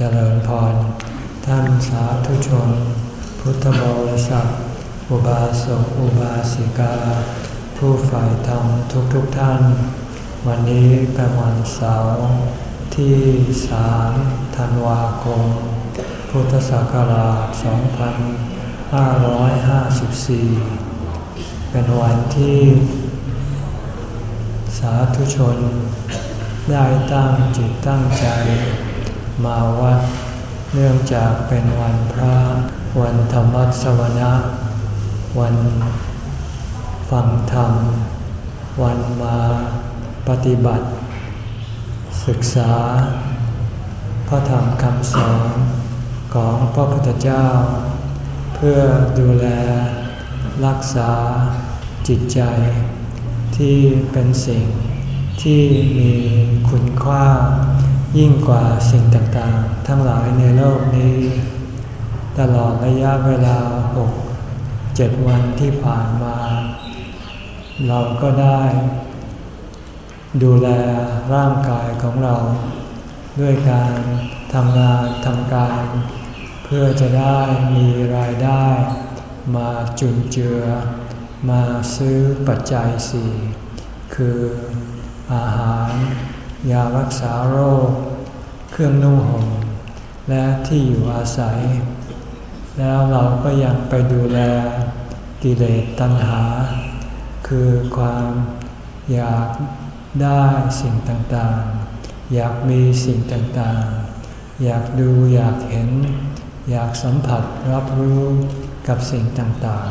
เจริญพร ท่านสาธุชน พุทธบริษัท อุบาสกอุบาสิกา ผู้ฝ่ายธรรมทุกๆทท่าน วันนี้เป็นวันเสาร์ที่สามธันวาคม พุทธศักราช 2554 เป็นวันที่สาธุชนได้ตั้งจิตตั้งใจ มาวัด เนื่องจากเป็นวันพระ วันธรรมสวนะวันฟังธรรม วันมาปฏิบัติ ศึกษา พระธรรมคำสอนของพระพุทธเจ้า เพื่อดูแลรักษาจิตใจ ที่เป็นสิ่งที่มีคุณค่า ยิ่งกว่าสิ่งต่างๆ ทั้งหลายในโลกนี้ ตลอดระยะเวลาหกเจ็ดวันที่ผ่านมา เราก็ได้ ดูแลร่างกายของเรา ด้วยการทำงานทำการ เพื่อจะได้มีรายได้ มาจุนเจือ มาซื้อปัจจัยสี่คืออาหาร ยารักษาโรค เครื่องนุ่งห่มและที่อยู่อาศัย แล้วเราก็ยังไปดูแลกิเลสตัณหา คือความอยากได้สิ่งต่างๆ อยากมีสิ่งต่างๆ อยากดูอยากเห็น อยากสัมผัสรับรู้กับสิ่งต่าง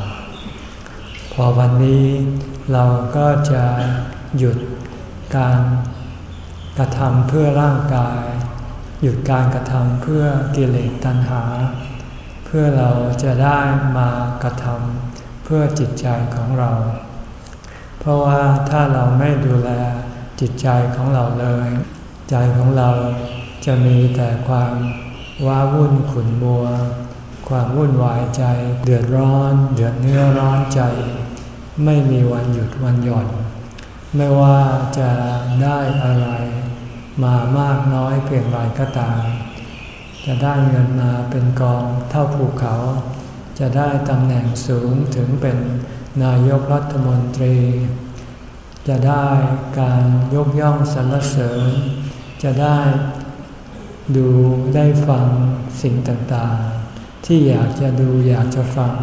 ๆ พอวันนี้เราก็จะหยุดการ กระทำเพื่อร่างกาย หยุดการกระทำเพื่อกิเลสตัณหา เพื่อเราจะได้มากระทำเพื่อจิตใจของเรา เพราะว่าถ้าเราไม่ดูแลจิตใจของเราเลย ใจของเราจะมีแต่ความว้าวุ่นขุนมัว ความวุ่นวายใจ เดือดร้อน เดือดเนื้อร้อนใจ ไม่มีวันหยุดวันหย่อน ไม่ว่าจะได้อะไร มามากน้อยเพียงไรก็ตาม จะได้เงินมาเป็นกองเท่าภูเขา จะได้ตำแหน่งสูงถึงเป็นนายกรัฐมนตรี จะได้การยกย่องสรรเสริญ จะได้ดูได้ฟังสิ่งต่างๆ ที่อยากจะดูอยากจะฟัง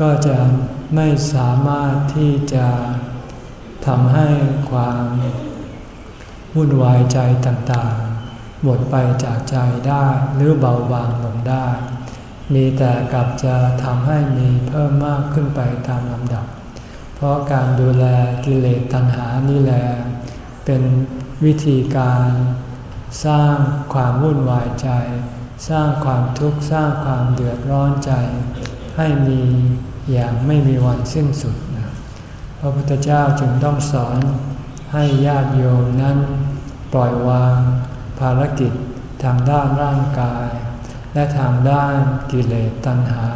ก็จะไม่สามารถที่จะทำให้ความ วุ่นวายใจต่างๆ หมดไปจากใจได้หรือเบาบางลงได้ มีแต่กลับจะทำให้มีเพิ่มมากขึ้นไปตามลำดับ เพราะการดูแลกิเลสตัณหานี่แหละเป็นวิธีการสร้างความวุ่นวายใจ สร้างความทุกข์สร้างความเดือดร้อนใจ ให้มีอย่างไม่มีวันสิ้นสุดพระพุทธเจ้าจึงต้องสอนให้ญาติโยมนั้น ปล่อยวาง ภารกิจทางด้านร่างกาย และทางด้านกิเลสตัณหา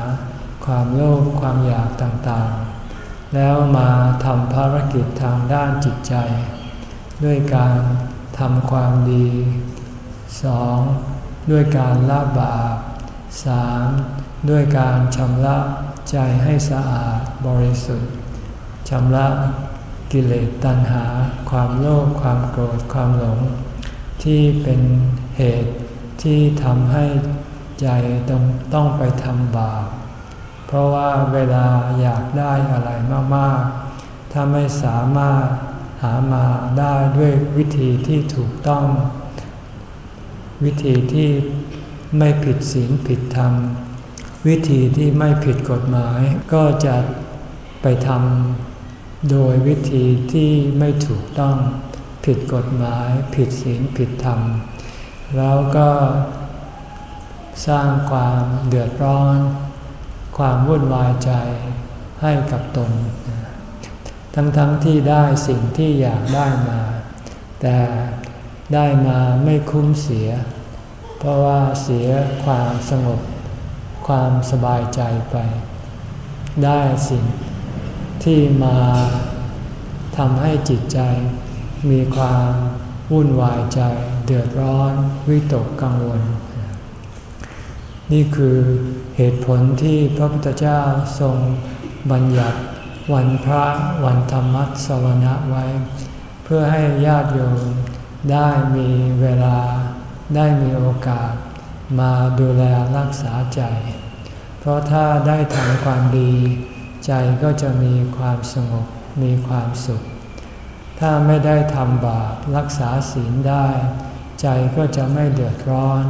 ความโลภความอยากต่างๆ แล้วมาทำภารกิจทางด้านจิตใจ ด้วยการทำความดี 2. ด้วยการละบาป 3. ด้วยการชำระใจให้สะอาดบริสุทธิ์ชำระ กิเลสตัณหา ความโลภความโกรธความหลง ที่เป็นเหตุที่ทำให้ใจต้องต้องไปทำบาปเพราะว่าเวลาอยากได้อะไรมากๆ ถ้าไม่สามารถหามาได้ด้วยวิธีที่ถูกต้อง วิธีที่ไม่ผิดศีลผิดธรรม วิธีที่ไม่ผิดกฎหมายก็จะไปทำ โดยวิธีที่ไม่ถูกต้อง ผิดกฎหมาย ผิดศีลผิดธรรม แล้วก็สร้างความเดือดร้อน ความวุ่นวายใจให้กับตน ทั้งๆทที่ได้สิ่งที่อยากได้มา แต่ได้มาไม่คุ้มเสีย เพราะว่าเสียความสงบ ความสบายใจไป ได้สิ่ง ที่มาทำให้จิตใจ มีความวุ่นวายใจ เดือดร้อน วิตกกังวล นี่คือเหตุผลที่พระพุทธเจ้าทรงบัญญัติวันพระวันธรรมสวนะไว้ เพื่อให้ญาติโยมได้มีเวลาได้มีโอกาสมาดูแลรักษาใจ เพราะถ้าได้ทำความดี ใจก็จะมีความสงบมีความสุข ถ้าไม่ได้ทำบาปรักษาศีลได้ ใจก็จะไม่เดือดร้อน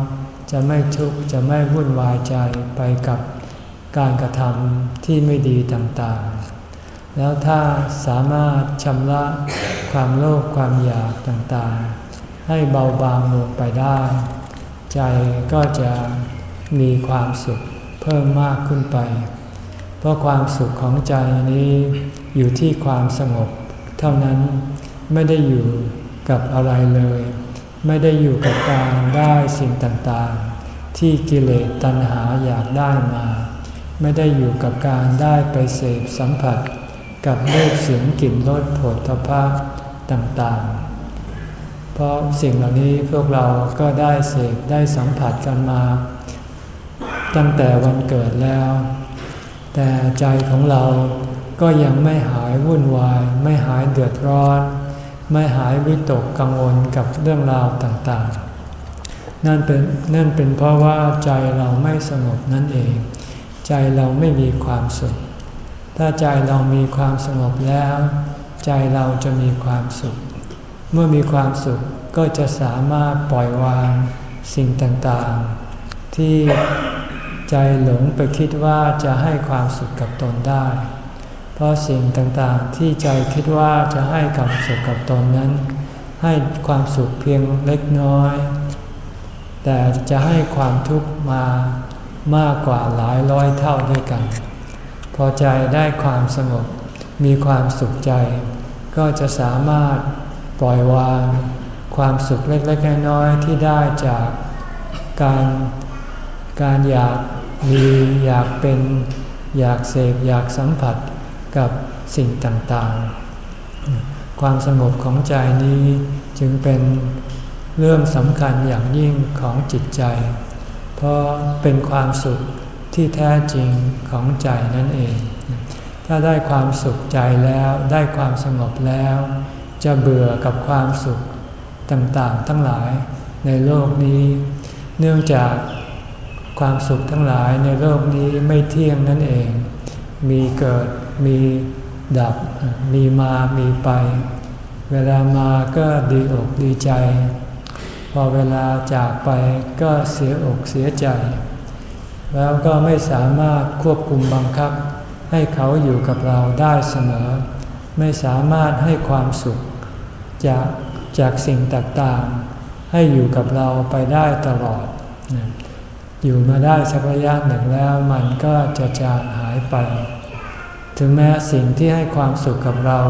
จะไม่ทุกข์จะไม่วุ่นวายใจไปกับการกระทำที่ไม่ดีต่างๆ แล้วถ้าสามารถชำระความโลภความอยากต่างๆ ให้เบาบางลงไปได้ ใจก็จะมีความสุขเพิ่มมากขึ้นไป เพราะความสุขของใจนี้อยู่ที่ความสงบ เท่านั้นไม่ได้อยู่กับอะไรเลย ไม่ได้อยู่กับการได้สิ่งต่างๆ ที่กิเลสตัณหาอยากได้มา ไม่ได้อยู่กับการได้ไปเสพสัมผัส กับรูปเสียงกลิ่นรสผลทพะต่างๆ เพราะสิ่งเหล่านี้พวกเราก็ได้เสพได้สัมผัสกันมา ตั้งแต่วันเกิดแล้ว แต่ใจของเราก็ยังไม่หายวุ่นวาย ไม่หายเดือดร้อน ไม่หายวิตกกังวลกับเรื่องราวต่างๆ นั่นเป็นนั่นเป็นเพราะว่าใจเราไม่สงบนั่นเอง ใจเราไม่มีความสุข ถ้าใจเรามีความสงบแล้ว ใจเราจะมีความสุข เมื่อมีความสุขก็จะสามารถปล่อยวางสิ่งต่างๆ ที่ ใจหลงไปคิดว่าจะให้ความสุขกับตนได้ เพราะสิ่งต่างๆที่ใจคิดว่าจะให้ความสุขกับตนนั้น ให้ความสุขเพียงเล็กน้อย แต่จะให้ความทุกข์มามากกว่าหลายร้อยเท่าด้วยกัน พอใจได้ความสงบมีความสุขใจ ก็จะสามารถปล่อยวางความสุขเล็กๆน้อยๆที่ได้จากการการอยาก มีอยากเป็นอยากเสพอยากสัมผัสกับสิ่งต่างๆ ความสงบของใจนี้จึงเป็นเรื่องสำคัญอย่างยิ่งของจิตใจ เพราะเป็นความสุขที่แท้จริงของใจนั่นเอง ถ้าได้ความสุขใจแล้วได้ความสงบแล้ว จะเบื่อกับความสุขต่างๆ ทั้งหลายในโลกนี้ เนื่องจาก ความสุขทั้งหลายในโลกนี้ไม่เที่ยงนั่นเอง มีเกิด มีดับ มีมา มีไป เวลามาก็ดีอกดีใจ พอเวลาจากไปก็เสียอกเสียใจ แล้วก็ไม่สามารถควบคุมบังคับ ให้เขาอยู่กับเราได้เสมอ ไม่สามารถให้ความสุข จากจากสิ่งต่างๆ ให้อยู่กับเราไปได้ตลอด อยู่มาได้สักระยะหนึ่งแล้วมันก็จะจางหายไป ถึงแม้สิ่งที่ให้ความสุขกับเรา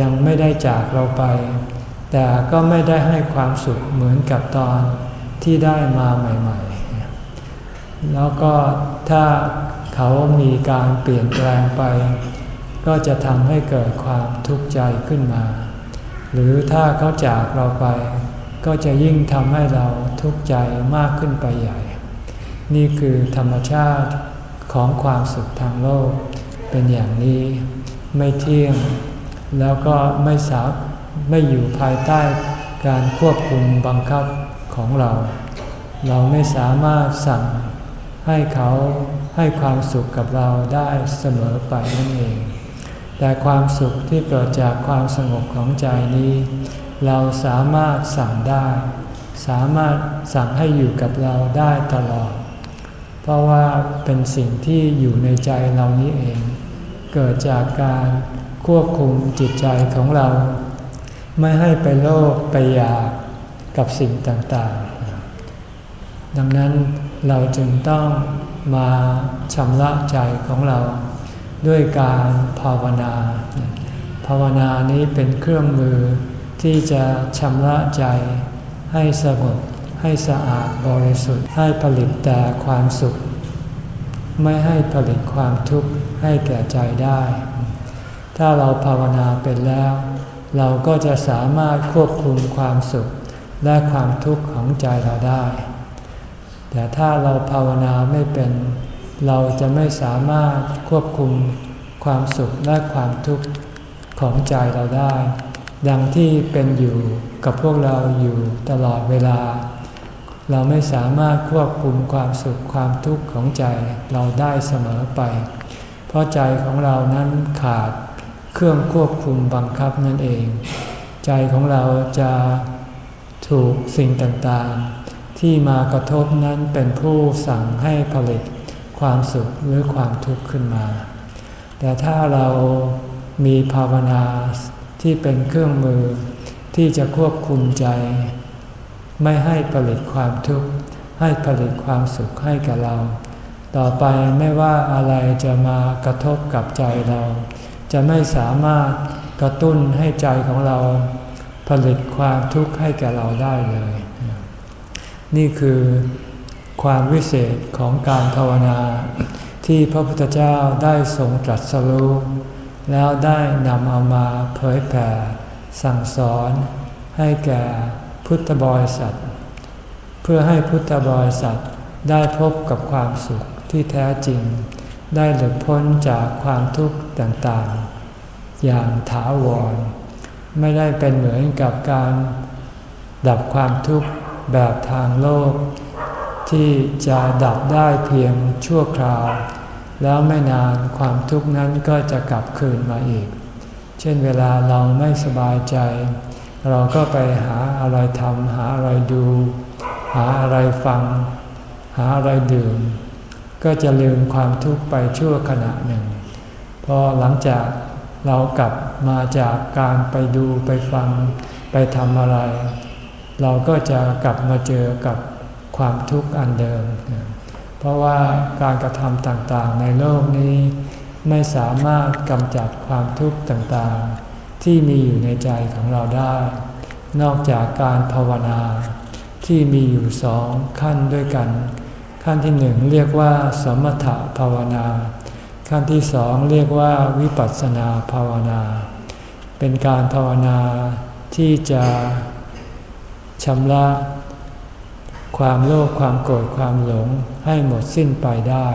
ยังไม่ได้จากเราไป แต่ก็ไม่ได้ให้ความสุขเหมือนกับตอนที่ได้มาใหม่ๆ แล้วก็ถ้าเขามีการเปลี่ยนแปลงไป ก็จะทำให้เกิดความทุกข์ใจขึ้นมา หรือถ้าเขาจากเราไป ก็จะยิ่งทำให้เราทุกข์ใจมากขึ้นไปใหญ่ นี่คือธรรมชาติของความสุขทางโลก เป็นอย่างนี้ ไม่เที่ยง แล้วก็ไม่สาไม่อยู่ภายใต้การควบคุมบังคับของเรา เราไม่สามารถสั่งให้เขาให้ความสุขกับเราได้เสมอไปนั่นเอง แต่ความสุขที่เกิดจากความสงบของใจนี้ เราสามารถสั่งได้ สามารถสั่งให้อยู่กับเราได้ตลอด เพราะว่าเป็นสิ่งที่อยู่ในใจเรานี้เอง เกิดจากการควบคุมจิตใจของเรา ไม่ให้ไปโลภไปอยากกับสิ่งต่างๆ ดังนั้นเราจึงต้องมาชำระใจของเราด้วยการภาวนา ภาวนานี้เป็นเครื่องมือที่จะชำระใจให้สงบ ให้สะอาดบริสุทธิ์ให้ผลิตแต่ความสุข ไม่ให้ผลิตความทุกข์ให้แก่ใจได้ ถ้าเราภาวนาเป็นแล้ว เราก็จะสามารถควบคุมความสุขและความทุกข์ของใจเราได้ แต่ถ้าเราภาวนาไม่เป็น เราจะไม่สามารถควบคุมความสุขและความทุกข์ของใจเราได้ ดังที่เป็นอยู่กับพวกเราอยู่ตลอดเวลา เราไม่สามารถควบคุมความสุขความทุกข์ของใจเราได้เสมอไป เพราะใจของเรานั้นขาดเครื่องควบคุมบังคับนั่นเอง ใจของเราจะถูกสิ่งต่างๆ ที่มากระทบนั้นเป็นผู้สั่งให้ผลิตความสุขหรือความทุกข์ขึ้นมา แต่ถ้าเรามีภาวนาที่เป็นเครื่องมือที่จะควบคุมใจ ไม่ให้ผลิตความทุกข์ ให้ผลิตความสุขให้กับเรา ต่อไปไม่ว่าอะไรจะมากระทบกับใจเรา จะไม่สามารถกระตุ้นให้ใจของเรา ผลิตความทุกข์ให้แก่เราได้เลย นี่คือความวิเศษของการภาวนา ที่พระพุทธเจ้าได้ทรงตรัสรู้แล้วได้นำเอามาเผยแผ่สั่งสอนให้แก่ พุทธบริษัทเพื่อให้พุทธบริษัทได้พบกับความสุขที่แท้จริง ได้หลุดพ้นจากความทุกข์ต่างๆ อย่างถาวร ไม่ได้เป็นเหมือนกับการดับความทุกข์แบบทางโลก ที่จะดับได้เพียงชั่วคราว แล้วไม่นานความทุกข์นั้นก็จะกลับคืนมาอีก เช่นเวลาเราไม่สบายใจ เราก็ไปหาอะไรทำหาอะไรดู หาอะไรฟัง หาอะไรดื่ม ก็จะลืมความทุกข์ไปชั่วขณะหนึ่ง พอหลังจากเรากลับมาจากการไปดูไปฟังไปทำอะไร เราก็จะกลับมาเจอกับความทุกข์อันเดิม เพราะว่าการกระทำต่างๆในโลกนี้ ไม่สามารถกำจัดความทุกข์ต่างๆ ที่มีอยู่ในใจของเราได้ นอกจากการภาวนา ที่มีอยู่สองขั้นด้วยกัน ขั้นที่หนึ่งเรียกว่า สมถภาวนา ขั้นที่สองเรียกว่าวิปัสสนาภาวนา เป็นการภาวนาที่จะชำระความโลภความโกรธความหลงให้หมดสิ้นไปได้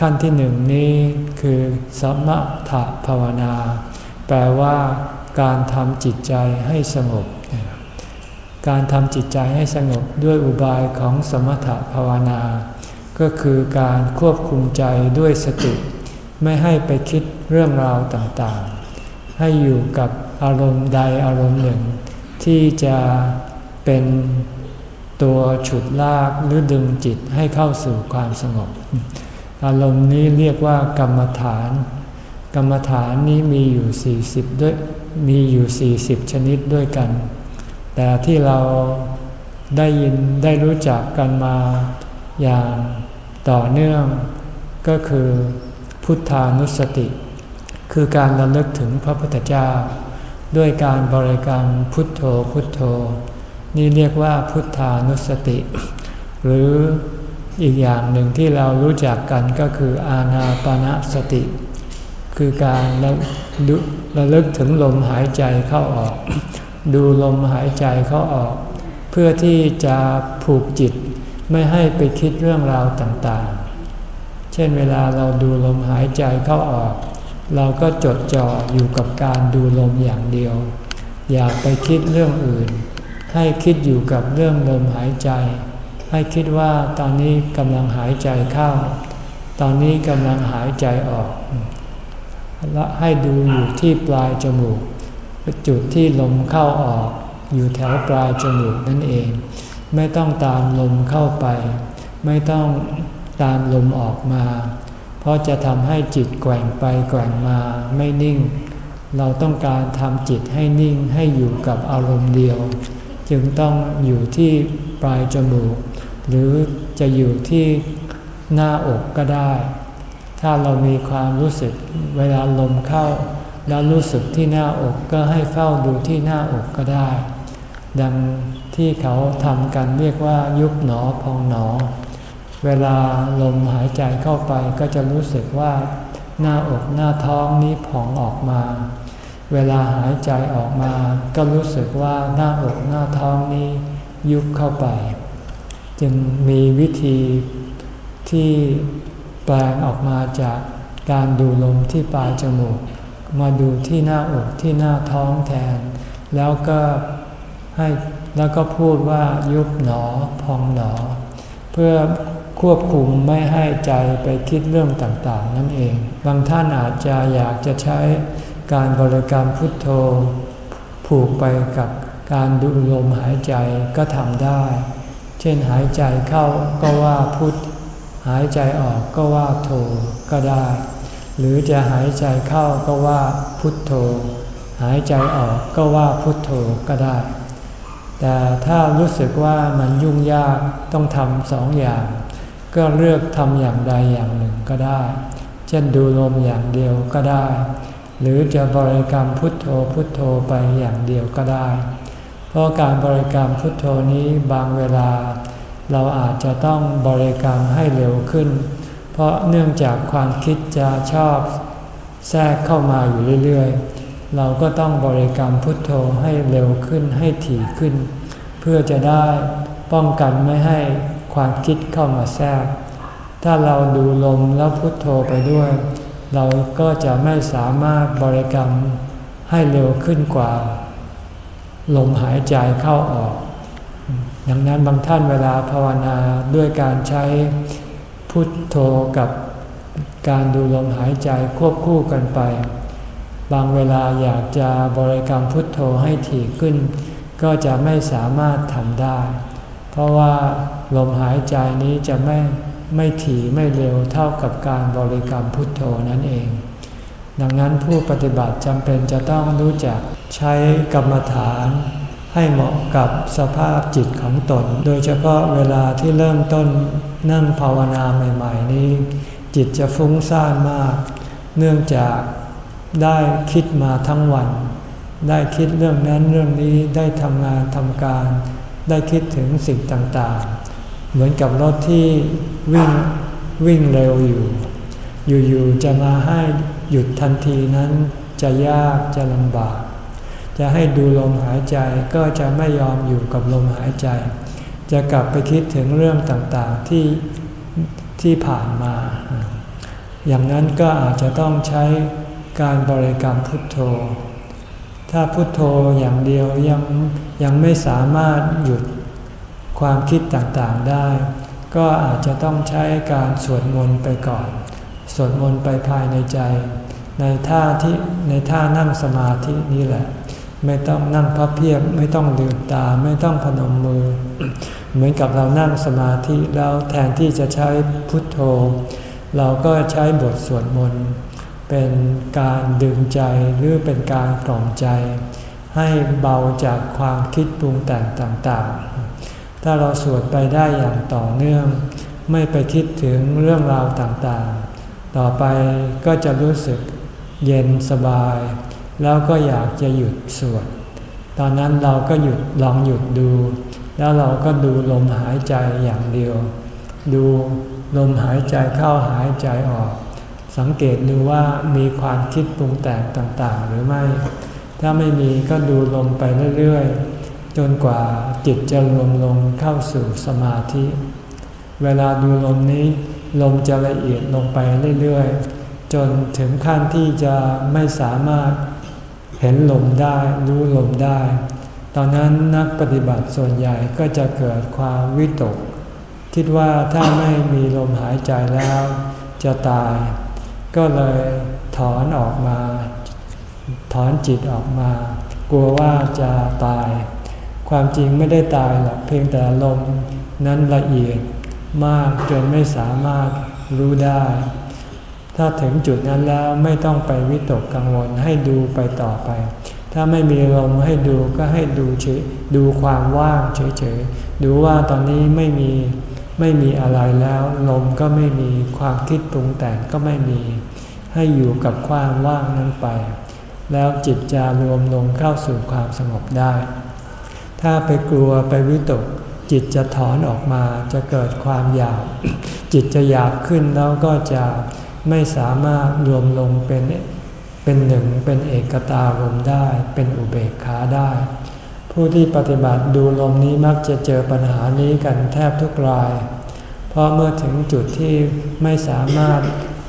ขั้นที่หนึ่งนี้คือสมถภาวนา แปลว่าการทำจิตใจให้สงบ การทำจิตใจให้สงบด้วยอุบายของสมถะภาวนา ก็คือการควบคุมใจด้วยสติ ไม่ให้ไปคิดเรื่องราวต่างๆ ให้อยู่กับอารมณ์ใดอารมณ์หนึ่ง ที่จะเป็นตัวฉุดลากหรือดึงจิตให้เข้าสู่ความสงบ อารมณ์นี้เรียกว่ากรรมฐาน กรรมฐานนี้มีอยู่ 40 ด้วยมีอยู่ 40 ชนิดด้วยกัน แต่ที่เราได้ยินได้รู้จักกันมาอย่างต่อเนื่องก็คือพุทธานุสติ คือการระลึกถึงพระพุทธเจ้า ด้วยการบริกรรมพุทโธพุทโธ นี่เรียกว่าพุทธานุสติ หรืออีกอย่างหนึ่งที่เรารู้จักกันก็คืออาณาปณะสติ คือการระระลึกถึงลมหายใจเข้าออก ดูลมหายใจเข้าออก เพื่อที่จะผูกจิตไม่ให้ไปคิดเรื่องราวต่างๆ เช่นเวลาเราดูลมหายใจเข้าออก เราก็จดจ่ออยู่กับการดูลมอย่างเดียว อย่าไปคิดเรื่องอื่น ให้คิดอยู่กับเรื่องลมหายใจ ให้คิดว่าตอนนี้กำลังหายใจเข้า ตอนนี้กำลังหายใจออก และให้ดูอยู่ที่ปลายจมูก จุดที่ลมเข้าออกอยู่แถวปลายจมูกนั่นเอง ไม่ต้องตามลมเข้าไป ไม่ต้องตามลมออกมา เพราะจะทำให้จิตแกว่งไปแกว่งมาไม่นิ่ง เราต้องการทำจิตให้นิ่งให้อยู่กับอารมณ์เดียว จึงต้องอยู่ที่ปลายจมูก หรือจะอยู่ที่หน้าอกก็ได้ ถ้าเรามีความรู้สึกเวลาลมเข้า แล้วรู้สึกที่หน้าอกก็ให้เฝ้าดูที่หน้าอกก็ได้ ดังที่เขาทำกันเรียกว่ายุบหนอพองหนอ เวลาลมหายใจเข้าไปก็จะรู้สึกว่าหน้าอกหน้าท้องนี้ผ่องออกมา เวลาหายใจออกมา ก็รู้สึกว่าหน้าอกหน้าท้องนี้ยุบเข้าไป จึงมีวิธีที่ ปลงออกมาจากการดูลมที่ปลายจมูก มาดูที่หน้าอกที่หน้าท้องแทน แล้วก็ให้แล้วก็พูดว่ายุบหนอพองหนอ เพื่อควบคุมไม่ให้ใจไปคิดเรื่องต่างๆ นั่นเอง บางท่านอาจจะอยากจะใช้การบริกรรมพุทโธ ผูกไปกับการดูลมหายใจก็ทำได้ เช่นหายใจเข้าก็ว่าพุท หายใจออกก็ว่าโธก็ได้ หรือจะหายใจเข้าก็ว่าพุทโธ หายใจออกก็ว่าพุทโธก็ได้ แต่ถ้ารู้สึกว่ามันยุ่งยากต้องทำสองอย่าง ก็เลือกทำอย่างใดอย่างหนึ่งก็ได้ เช่นดูลมอย่างเดียวก็ได้ หรือจะบริกรรมพุทโธพุทโธไปอย่างเดียวก็ได้ เพราะการบริกรรมพุทโธนี้บางเวลา เราอาจจะต้องบริกรรมให้เร็วขึ้น เพราะเนื่องจากความคิดจะชอบแทรกเข้ามาอยู่เรื่อยๆ เราก็ต้องบริกรรมพุทโธให้เร็วขึ้นให้ถี่ขึ้น เพื่อจะได้ป้องกันไม่ให้ความคิดเข้ามาแทรก ถ้าเราดูลมแล้วพุทโธไปด้วย เราก็จะไม่สามารถบริกรรมให้เร็วขึ้นกว่า ลมหายใจเข้าออก ดังนั้นบางท่านเวลาภาวนาด้วยการใช้พุทโธกับการดูลมหายใจควบคู่กันไป บางเวลาอยากจะบริกรรมพุทโธให้ถี่ขึ้น ก็จะไม่สามารถทำได้ เพราะว่าลมหายใจนี้จะไม่ไม่ถี่ไม่เร็วเท่ากับการบริกรรมพุทโธนั่นเอง ดังนั้นผู้ปฏิบัติจำเป็นจะต้องรู้จักใช้กรรมฐาน ให้เหมาะกับสภาพจิตของตน โดยเฉพาะเวลาที่เริ่มต้นนั่งภาวนาใหม่ๆนี้ จิตจะฟุ้งซ่านมาก เนื่องจากได้คิดมาทั้งวัน ได้คิดเรื่องนั้นเรื่องนี้ได้ทำงานทำการ ได้คิดถึงสิ่งต่างๆ เหมือนกับรถที่วิ่งวิ่งเร็วอยู่ อยู่ๆจะมาให้หยุดทันทีนั้นจะยากจะลำบาก จะให้ดูลมหายใจก็จะไม่ยอมอยู่กับลมหายใจ จะกลับไปคิดถึงเรื่องต่างๆที่ที่ผ่านมา อย่างนั้นก็อาจจะต้องใช้การบริกรรมพุทโธ ถ้าพุทโธอย่างเดียวยังยังไม่สามารถหยุดความคิดต่างๆได้ ก็อาจจะต้องใช้การสวดมนต์ไปก่อน สวดมนต์ไปภายในใจ ในท่าที่ในท่านั่งสมาธินี้แหละ ไม่ต้องนั่งพับเพียบไม่ต้องลืมตาไม่ต้องพนมมือ เหมือนกับเรานั่งสมาธิแล้วแทนที่จะใช้พุทโธ เราก็ใช้บทสวดมนต์เป็นการดึงใจหรือเป็นการกล่อมใจ ให้เบาจากความคิดปรุงแต่งต่างๆ ถ้าเราสวดไปได้อย่างต่อเนื่อง ไม่ไปคิดถึงเรื่องราวต่างๆ ต่อไปก็จะรู้สึกเย็นสบาย แล้วก็อยากจะหยุดสวด ตอนนั้นเราก็หยุดลองหยุดดู แล้วเราก็ดูลมหายใจอย่างเดียว ดูลมหายใจเข้าหายใจออก สังเกตดูว่ามีความคิดปรุงแต่งต่างๆ หรือไม่ ถ้าไม่มีก็ดูลมไปเรื่อยๆ จนกว่าจิตจะรวมลงเข้าสู่สมาธิ เวลาดูลมนี้ ลมจะละเอียดลงไปเรื่อยๆ จนถึงขั้นที่จะไม่สามารถ เห็นลมได้รู้ลมได้ ตอนนั้นนักปฏิบัติส่วนใหญ่ก็จะเกิดความวิตก คิดว่าถ้าไม่มีลมหายใจแล้ว จะตาย ก็เลยถอนออกมา ถอนจิตออกมา กลัวว่าจะตาย ความจริงไม่ได้ตายหรอกเพียงแต่ลมนั้นละเอียดมากจนไม่สามารถรู้ได้ ถ้าถึงจุดนั้นแล้วไม่ต้องไปวิตกกังวลให้ดูไปต่อไป ถ้าไม่มีลมให้ดูก็ให้ดูเฉยดูความว่างเฉยๆ ดูว่าตอนนี้ไม่มีไม่มีอะไรแล้วลมก็ไม่มีความคิดปรุงแต่งก็ไม่มี ให้อยู่กับความว่างนั้นไป แล้วจิตจะรวมลงเข้าสู่ความสงบได้ ถ้าไปกลัวไปวิตกจิตจะถอนออกมาจะเกิดความอยาก จิตจะอยากขึ้นแล้วก็จะ ไม่สามารถรวมลงเป็นเปเป็นหนึ่งเป็นเอกตารมได้ เป็นอุเบกขาได้ ผู้ที่ปฏิบัติดูลมนี้มักจะเจอปัญหานี้กันแทบทุกราย เพราะเมื่อถึงจุดที่ไม่สามารถ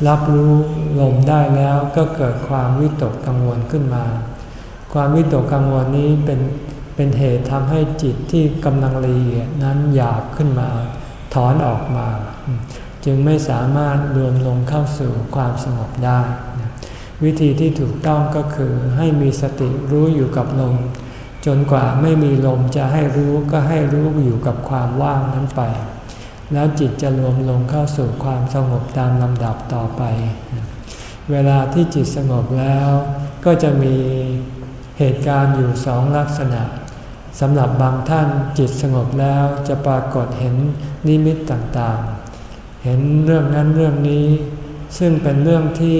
รับรู้ลมได้แล้วก็เกิดความวิตกกังวลขึ้นมา ความวิตกกังวลนี้เป็นเป็นเหตุทำให้จิตที่กำลังละเอียดนั้นหยาบขึ้นมา ถอนออกมา จึงไม่สามารถรวมลงเข้าสู่ความสงบได้ วิธีที่ถูกต้องก็คือให้มีสติรู้อยู่กับลม จนกว่าไม่มีลมจะให้รู้ก็ให้รู้อยู่กับความว่างนั้นไป แล้วจิตจะรวมลงเข้าสู่ความสงบตามลำดับต่อไป เวลาที่จิตสงบแล้วก็จะมีเหตุการณ์อยู่สองลักษณะสำหรับบางท่านจิตสงบแล้วจะปรากฏเห็นนิมิตต่างๆ เห็นเรื่องนั้นเรื่องนี้ ซึ่งเป็นเรื่องที่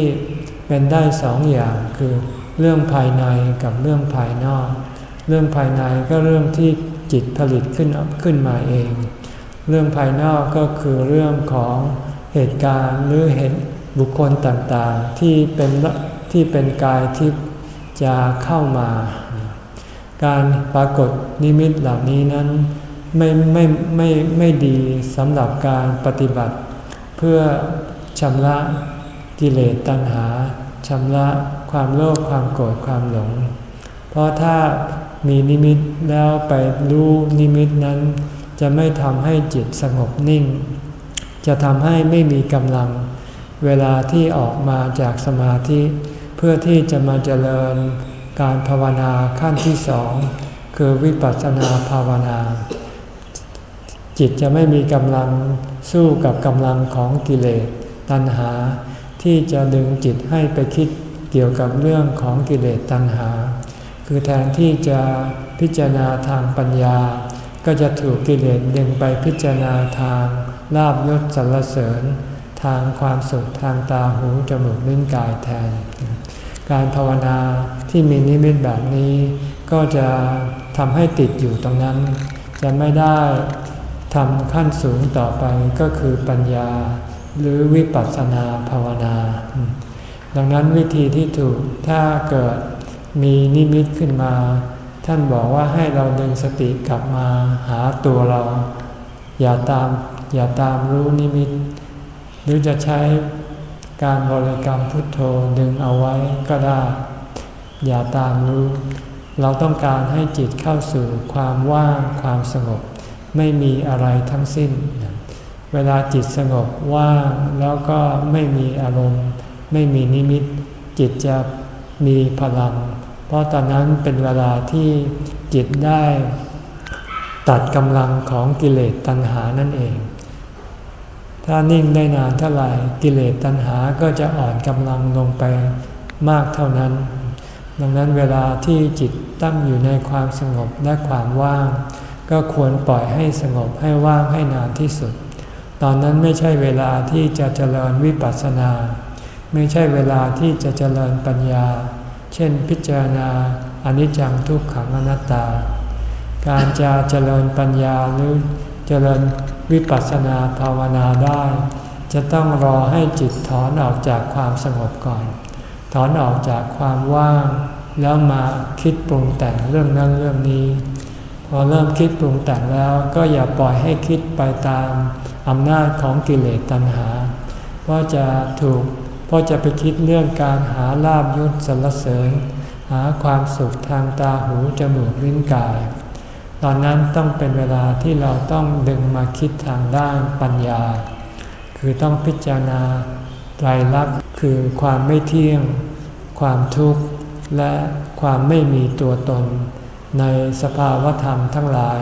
เป็นได้สองอย่างคือเรื่องภายในกับเรื่องภายนอก เรื่องภายในก็เรื่องที่จิตผลิตขึ้นขึ้นมาเอง เรื่องภายนอกก็คือเรื่องของเหตุการณ์หรือเหตุบุคคลต่างๆ ที่เป็นที่เป็นกายทิพย์จะเข้ามา การปรากฏนิมิตเหล่านี้นั้นไม่ไม่ไม่ไม่ดีสำหรับการปฏิบัติ เพื่อชำระกิเลสตัณหาชำระความโลภความโกรธความหลง เพราะถ้ามีนิมิตแล้วไปรู้นิมิตนั้น จะไม่ทำให้จิตสงบนิ่ง จะทำให้ไม่มีกำลัง เวลาที่ออกมาจากสมาธิ เพื่อที่จะมาเจริญการภาวนาขั้นที่สองคือวิปัสสนาภาวนา จิตจะไม่มีกำลังสู้กับกำลังของกิเลสตัณหา ที่จะดึงจิตให้ไปคิดเกี่ยวกับเรื่องของกิเลสตัณหา คือแทนที่จะพิจารณาทางปัญญา ก็จะถูกกิเลสดึงไปพิจารณาทางลาบยศสรรเสริญ ทางความสุขทางตาหูจมูกลิ้นกายแทน การภาวนาที่มีนิมิตแบบนี้ ก็จะทำให้ติดอยู่ตรงนั้น จะไม่ได้ ทำขั้นสูงต่อไปก็คือปัญญาหรือวิปัสสนาภาวนา ดังนั้นวิธีที่ถูกถ้าเกิดมีนิมิตขึ้นมา ท่านบอกว่าให้เราดึงสติกลับมาหาตัวเรา อย่าตามอย่าตามรู้นิมิต หรือจะใช้การบริกรรมพุทโธดึงเอาไว้ก็ได้ อย่าตามรู้ เราต้องการให้จิตเข้าสู่ความว่างความสงบ ไม่มีอะไรทั้งสิ้น เวลาจิตสงบว่างแล้วก็ไม่มีอารมณ์ ไม่มีนิมิต จิตจะมีพลัง เพราะตอนนั้นเป็นเวลาที่จิตได้ตัดกำลังของกิเลสตัณหานั่นเอง ถ้านิ่งได้นานเท่าไหร่กิเลสตัณหาก็จะอ่อนกำลังลงไปมากเท่านั้น ดังนั้นเวลาที่จิตตั้งอยู่ในความสงบและความว่าง ก็ควรปล่อยให้สงบให้ว่างให้นานที่สุด ตอนนั้นไม่ใช่เวลาที่จะเจริญวิปัสสนา ไม่ใช่เวลาที่จะเจริญปัญญา เช่นพิจารณาอนิจจังทุกขังอนัตตา การจะเจริญปัญญาหรือเจริญวิปัสสนาภาวนาได้ จะต้องรอให้จิตถอนออกจากความสงบก่อน ถอนออกจากความว่าง แล้วมาคิดปรุงแต่งเรื่องนั้นเรื่องนี้ พอเริ่มคิดปรุงแต่งแล้วก็อย่าปล่อยให้คิดไปตามอำนาจของกิเลสตัณหา เพราะจะถูกเพราะจะไปคิดเรื่องการหาลาบยศสรรเสริญ หาความสุขทางตาหูจมูกลิ้นกาย ตอนนั้นต้องเป็นเวลาที่เราต้องดึงมาคิดทางด้านปัญญา คือต้องพิจารณาไตรลักษณ์คือความไม่เที่ยง ความทุกข์ และความไม่มีตัวตน ในสภาวธรรมทั้งหลาย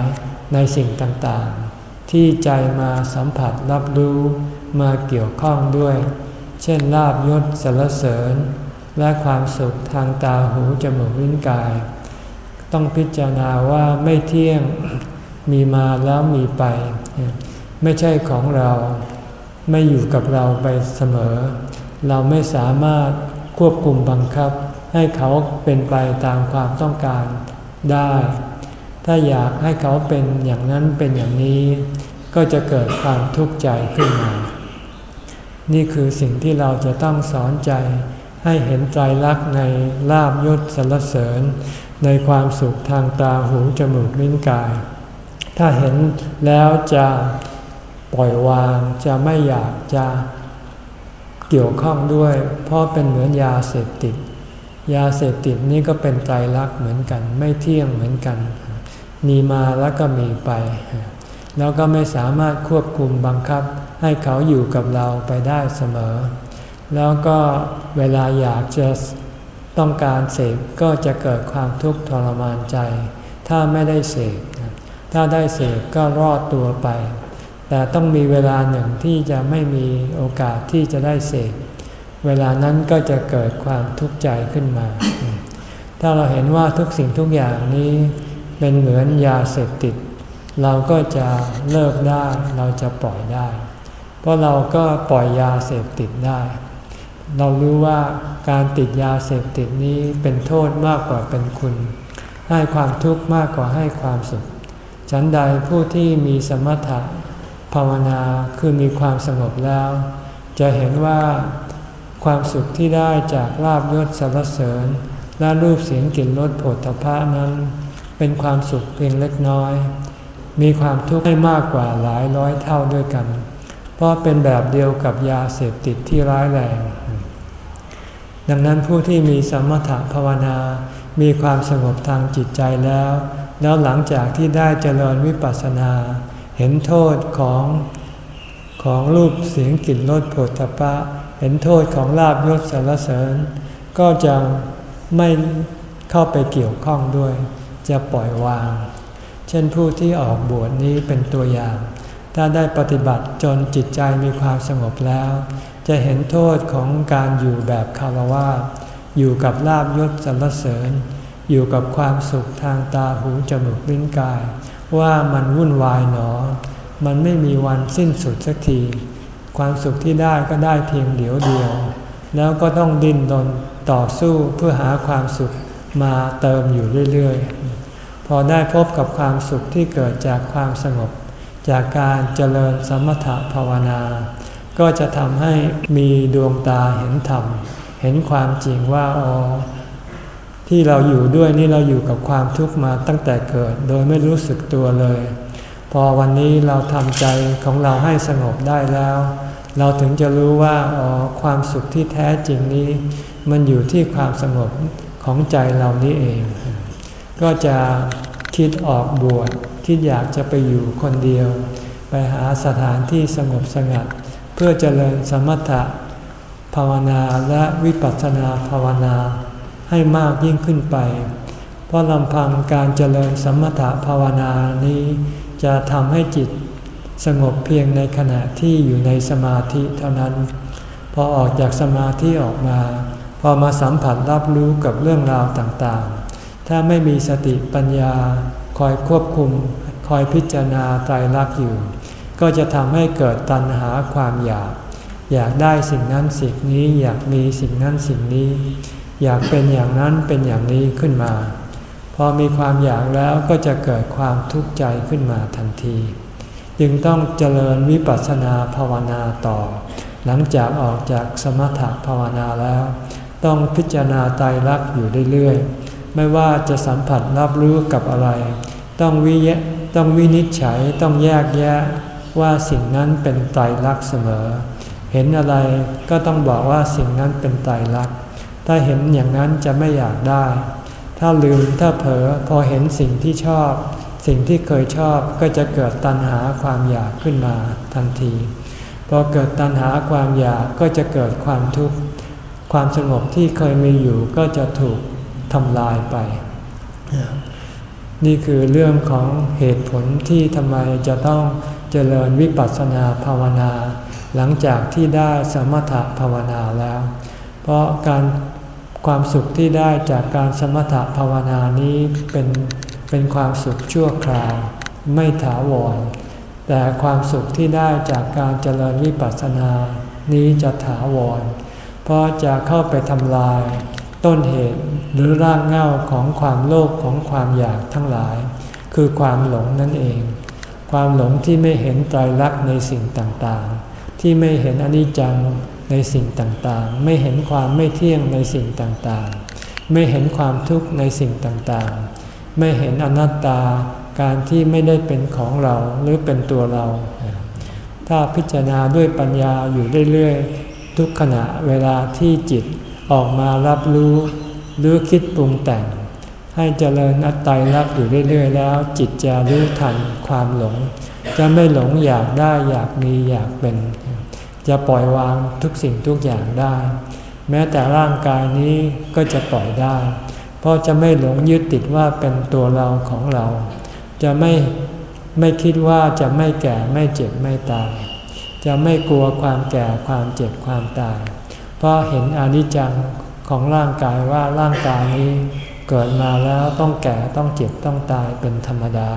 ในสิ่งต่างๆ ที่ใจมาสัมผัสรับรู้มาเกี่ยวข้องด้วย เช่นลาบยศสรรเสริญ และความสุขทางตาหูจมูกลิ้นกาย ต้องพิจารณาว่าไม่เที่ยงมีมาแล้วมีไป ไม่ใช่ของเราไม่อยู่กับเราไปเสมอ เราไม่สามารถควบคุมบังคับให้เขาเป็นไปตามความต้องการ ได้ ถ้าอยากให้เขาเป็นอย่างนั้นเป็นอย่างนี้ ก็จะเกิดความทุกข์ใจขึ้นมา นี่คือสิ่งที่เราจะต้องสอนใจ ให้เห็นใจรักในลาบยศสรรเสริญ ในความสุขทางตาหูจมูกลิ้นกาย ถ้าเห็นแล้วจะปล่อยวางจะไม่อยากจะเกี่ยวข้องด้วย เพราะเป็นเหมือนยาเสพติด ยาเสพติดนี่ก็เป็นใจรักเหมือนกัน ไม่เที่ยงเหมือนกัน มีมาแล้วก็มีไป แล้วก็ไม่สามารถควบคุมบังคับ ให้เขาอยู่กับเราไปได้เสมอ แล้วก็เวลาอยากจะต้องการเสพก็จะเกิดความทุกข์ทรมานใจ ถ้าไม่ได้เสพถ้าได้เสพก็รอดตัวไป แต่ต้องมีเวลาหนึ่งที่จะไม่มีโอกาสที่จะได้เสพ เวลานั้นก็จะเกิดความทุกข์ใจขึ้นมา ถ้าเราเห็นว่าทุกสิ่งทุกอย่างนี้เป็นเหมือนยาเสพติด เราก็จะเลิกได้เราจะปล่อยได้ เพราะเราก็ปล่อยยาเสพติดได้ เรารู้ว่าการติดยาเสพติดนี้เป็นโทษมากกว่าเป็นคุณ ให้ความทุกข์มากกว่าให้ความสุข ฉันใดผู้ที่มีสมถะภาวนาคือมีความสงบแล้ว จะเห็นว่า ความสุขที่ได้จากลาบยศสรรเสริญ และรูปเสียงกลิ่นรสผลทพะนั้น เป็นความสุขเพียงเล็กน้อย มีความทุกข์ให้มากกว่าหลายร้อยเท่าด้วยกัน เพราะเป็นแบบเดียวกับยาเสพติดที่ร้ายแรง ดังนั้นผู้ที่มีสมถะภาวนา มีความสงบทางจิตใจแล้ว แล้วหลังจากที่ได้เจริญวิปัสสนา เห็นโทษของของรูปเสียงกลิ่นรสผลทพะ เห็นโทษของลาบยศสารเสริญ ก็จะไม่เข้าไปเกี่ยวข้องด้วย จะปล่อยวาง เช่นผู้ที่ออกบวชนี้เป็นตัวอย่าง ถ้าได้ปฏิบัติจนจิตใจมีความสงบแล้ว จะเห็นโทษของการอยู่แบบคารวะอยู่กับลาบยศสรรเสริญ อยู่กับความสุขทางตาหูจมูกลิ้นกาย ว่ามันวุ่นวายหนอ มันไม่มีวันสิ้นสุดสักที ความสุขที่ได้ก็ได้เพียงเดียวเดียว แล้วก็ต้องดิ้นรนต่อสู้เพื่อหาความสุขมาเติมอยู่เรื่อยๆ พอได้พบกับความสุขที่เกิดจากความสงบ จากการเจริญสมถภาวนา ก็จะทำให้มีดวงตาเห็นธรรม เห็นความจริงว่าอ๋อที่เราอยู่ด้วยนี่เราอยู่กับความทุกข์มาตั้งแต่เกิด โดยไม่รู้สึกตัวเลย พอวันนี้เราทำใจของเราให้สงบได้แล้ว เราถึงจะรู้ว่าอ๋อความสุขที่แท้จริงนี้ มันอยู่ที่ความสงบของใจเรานี้เอง ก็จะคิดออกบวชคิดอยากจะไปอยู่คนเดียว ไปหาสถานที่สงบสงัด เพื่อเจริญสมถะภาวนาและวิปัสสนาภาวนาให้มากยิ่งขึ้นไป เพราะลำพังการเจริญสมถะภาวนานี้ จะทำให้จิตสงบเพียงในขณะที่อยู่ในสมาธิเท่านั้น พอออกจากสมาธิออกมา พอมาสัมผัสรับรู้กับเรื่องราวต่างๆ ถ้าไม่มีสติปัญญาคอยควบคุม คอยพิจารณาไตรลักษณ์อยู่ ก็จะทำให้เกิดตัณหาความอยาก อยากได้สิ่งนั้นสิ่งนี้อยากมีสิ่งนั้นสิ่งนี้ อยากเป็นอย่างนั้นเป็นอย่างนี้ขึ้นมา อมีความอยากแล้วก็จะเกิดความทุกข์ใจขึ้นมาทันที จึงต้องเจริญวิปัสสนาภาวนาต่อ หลังจากออกจากสมถภาวนาแล้ว ต้องพิจารณาไตรลักษณ์อยู่เรื่อยๆ ไม่ว่าจะสัมผัสรับรู้กับอะไร ต้องวิยต้องวินิจฉัยต้องแยกแยะว่าสิ่งนั้นเป็นไตรลักษณ์เสมอ เห็นอะไรก็ต้องบอกว่าสิ่งนั้นเป็นไตรลักษณ์ถ้าเห็นอย่างนั้นจะไม่อยากได้ ถ้าลืมถ้าเผลอพอเห็นสิ่งที่ชอบ สิ่งที่เคยชอบก็จะเกิดตัณหาความอยากขึ้นมาทันที พอเกิดตัณหาความอยากก็จะเกิดความทุกข์ความสงบที่เคยมีอยู่ก็จะถูกทำลายไป นี่คือเรื่องของเหตุผลที่ทำไมจะต้องเจริญวิปัสสนาภาวนา หลังจากที่ได้สมถะภาวนาแล้ว เพราะการ ความสุขที่ได้จากการสมถะภาวนานี้เป็นเป็นความสุขชั่วคราว ไม่ถาวร แต่ความสุขที่ได้จากการเจริญวิปัสสนานี้จะถาวร เพราะจะเข้าไปทำลาย ต้นเหตุหรือรากเหง้าของความโลภของความอยากทั้งหลาย คือความหลงนั่นเอง ความหลงที่ไม่เห็นใจรักในสิ่งต่างๆ ที่ไม่เห็นอนิจจัง ในสิ่งต่างๆ ไม่เห็นความไม่เที่ยงในสิ่งต่างๆ ไม่เห็นความทุกข์ในสิ่งต่างๆ ไม่เห็นอนัตตาการที่ไม่ได้เป็นของเราหรือเป็นตัวเรา ถ้าพิจารณาด้วยปัญญาอยู่เรื่อยๆ ทุกขณะเวลาที่จิตออกมารับรู้ หรือคิดปรุงแต่ง ให้เจริญอัตตาลักอยู่เรื่อยๆ แล้ว จิตจะรู้ทันความหลง จะไม่หลงอยากได้อยากมีอยากเป็น จะปล่อยวางทุกสิ่งทุกอย่างได้ แม้แต่ร่างกายนี้ก็จะปล่อยได้ เพราะจะไม่หลงยึดติดว่าเป็นตัวเราของเรา จะไม่ไม่คิดว่าจะไม่แก่ไม่เจ็บไม่ตาย จะไม่กลัวความแก่ความเจ็บความตาย เพราะเห็นอนิจจังของร่างกายว่าร่างกายนี้เกิดมาแล้วต้องแก่ต้องเจ็บต้องตายเป็นธรรมดา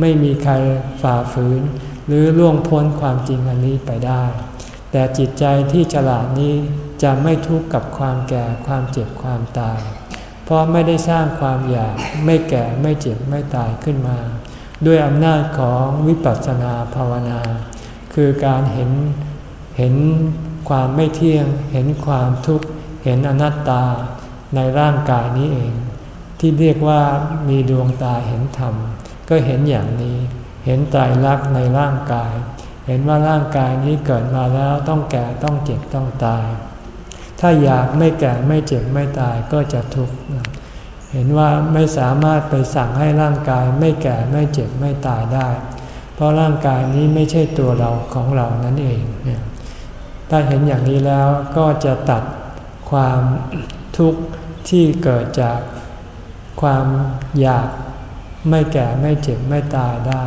ไม่มีใครฝ่าฝืน หรือล่วงพ้นความจริงอันนี้ไปได้ แต่จิตใจที่ฉลาดนี้จะไม่ทุกข์กับความแก่ความเจ็บความตาย เพราะไม่ได้สร้างความอยากไม่แก่ไม่เจ็บไม่ตายขึ้นมา ด้วยอำนาจของวิปัสสนาภาวนา คือการเห็นเห็นความไม่เที่ยง เห็นความทุกข์ เห็นอนัตตาในร่างกายนี้เอง ที่เรียกว่ามีดวงตาเห็นธรรม ก็เห็นอย่างนี้ เห็นไตรลักในร่างกาย เห็นว่าร่างกายนี้เกิดมาแล้วต้องแก่ต้องเจ็บต้องตาย ถ้าอยากไม่แก่ไม่เจ็บไม่ตายก็จะทุกข์ เห็นว่าไม่สามารถไปสั่งให้ร่างกายไม่แก่ไม่เจ็บไม่ตายได้ เพราะร่างกายนี้ไม่ใช่ตัวเราของเรานั่นเอง ถ้าเห็นอย่างนี้แล้วก็จะตัดความทุกข์ที่เกิดจากความอยากไม่แก่ไม่เจ็บไม่ตายได้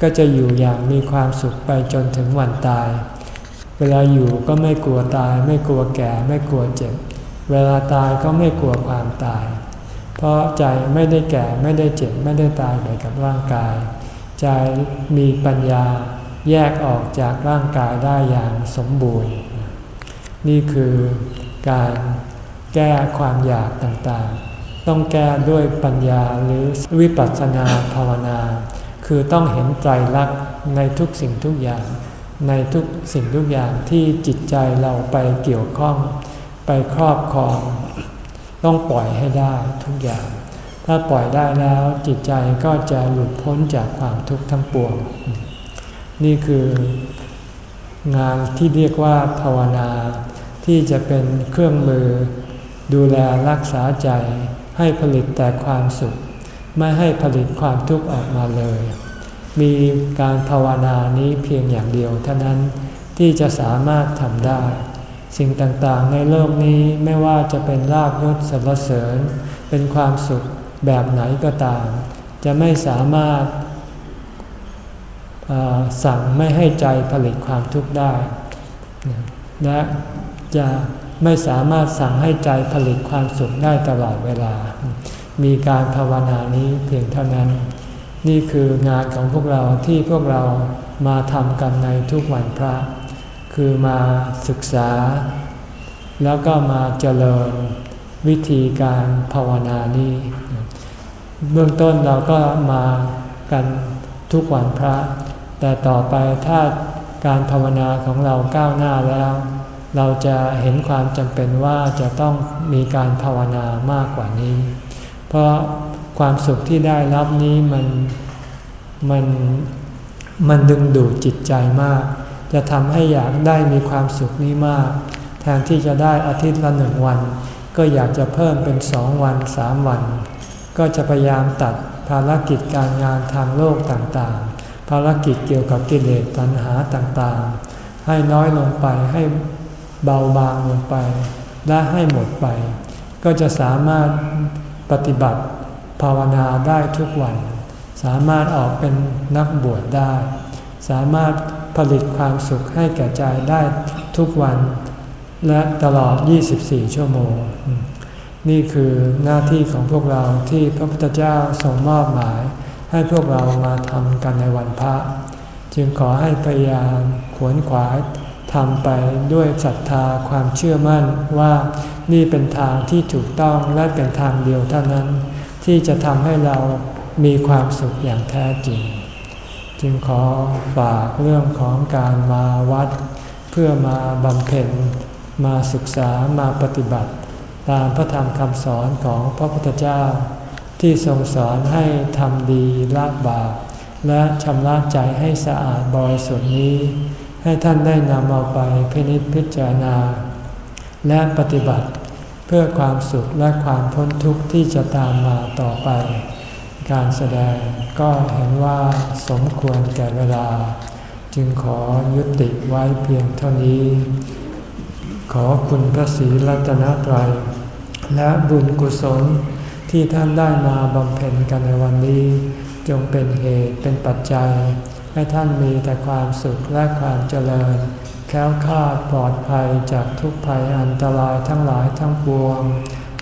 ก็จะอยู่อย่างมีความสุขไปจนถึงวันตาย เวลาอยู่ก็ไม่กลัวตาย ไม่กลัวแก่ ไม่กลัวเจ็บ เวลาตายก็ไม่กลัวความตาย เพราะใจไม่ได้แก่ไม่ได้เจ็บไม่ได้ตายไปกับร่างกาย ใจมีปัญญาแยกออกจากร่างกายได้อย่างสมบูรณ์ นี่คือการแก้ความอยากต่างๆ ต้องแก้ด้วยปัญญาหรือวิปัสสนาภาวนา คือต้องเห็นใจรักในทุกสิ่งทุกอย่าง ในทุกสิ่งทุกอย่างที่จิตใจเราไปเกี่ยวข้อง ไปครอบครอง ต้องปล่อยให้ได้ทุกอย่าง ถ้าปล่อยได้แล้วจิตใจก็จะหลุดพ้นจากความทุกข์ทั้งปวง นี่คืองานที่เรียกว่าภาวนา ที่จะเป็นเครื่องมือดูแลรักษาใจให้ผลิตแต่ความสุข ไม่ให้ผลิตความทุกข์ออกมาเลย มีการภาวนานี้เพียงอย่างเดียวเท่านั้นที่จะสามารถทำได้ สิ่งต่างๆในโลกนี้ไม่ว่าจะเป็นลาภยศสรรเสริญ เป็นความสุขแบบไหนก็ตาม จะไม่สามารถสั่งไม่ให้ใจผลิตความทุกข์ได้ และจะไม่สามารถสั่งให้ใจผลิตความสุขได้ตลอดเวลา มีการภาวนานี้เพียงเท่านั้น นี่คืองานของพวกเราที่พวกเรามาทำกันในทุกวันพระ คือมาศึกษา แล้วก็มาเจริญวิธีการภาวนานี้ เบื้องต้นเราก็มากันทุกวันพระ แต่ต่อไปถ้าการภาวนาของเราก้าวหน้าแล้ว เราจะเห็นความจำเป็นว่าจะต้องมีการภาวนามากกว่านี้ เพราะความสุขที่ได้รับนี้มันมันมันดึงดูดจิตใจมาก จะทำให้อยากได้มีความสุขนี้มาก แทนที่จะได้อาทิตย์ละหนึ่งวัน ก็อยากจะเพิ่มเป็นสองวันสามวัน ก็จะพยายามตัดภารกิจการงานทางโลกต่างๆ ภารกิจเกี่ยวกับกิเลสตัณหาต่างๆ ให้น้อยลงไปให้เบาบางลงไป และให้หมดไป ก็จะสามารถ ปฏิบัติภาวนาได้ทุกวัน สามารถออกเป็นนักบวชได้ สามารถผลิตความสุขให้แก่ใจได้ทุกวัน และตลอด 24 ชั่วโมง นี่คือหน้าที่ของพวกเราที่พระพุทธเจ้าทรงมอบหมาย ให้พวกเรามาทำกันในวันพระ จึงขอให้พยายามขวนขวาย ทำไปด้วยศรัทธาความเชื่อมั่นว่านี่เป็นทางที่ถูกต้องและเป็นทางเดียวเท่านั้น ที่จะทำให้เรามีความสุขอย่างแท้จริง จึงขอฝากเรื่องของการมาวัด เพื่อมาบำเพ็ญ มาศึกษามาปฏิบัติ ตามพระธรรมคำสอนของพระพุทธเจ้า ที่ทรงสอนให้ทำดีละบาปและชำระใจให้สะอาดบริสุทธิ์นี้ ให้ท่านได้นำเอาไปพินิจพิจารณา และปฏิบัติเพื่อความสุขและความพ้นทุกข์ที่จะตามมาต่อไป การแสดงก็เห็นว่าสมควรแก่เวลา จึงขอยุติไว้เพียงเท่านี้ ขอคุณพระศรีรัตนตรัย และบุญกุศลที่ท่านได้มาบำเพ็ญกันในวันนี้ จงเป็นเหตุเป็นปัจจัย ให้ท่านมีแต่ความสุขและความเจริญ แค้วคาดปลอดภัยจากทุกภัยอันตรายทั้งหลายทั้งปวง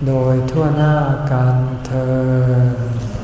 โดยทั่วหน้ากันเธอ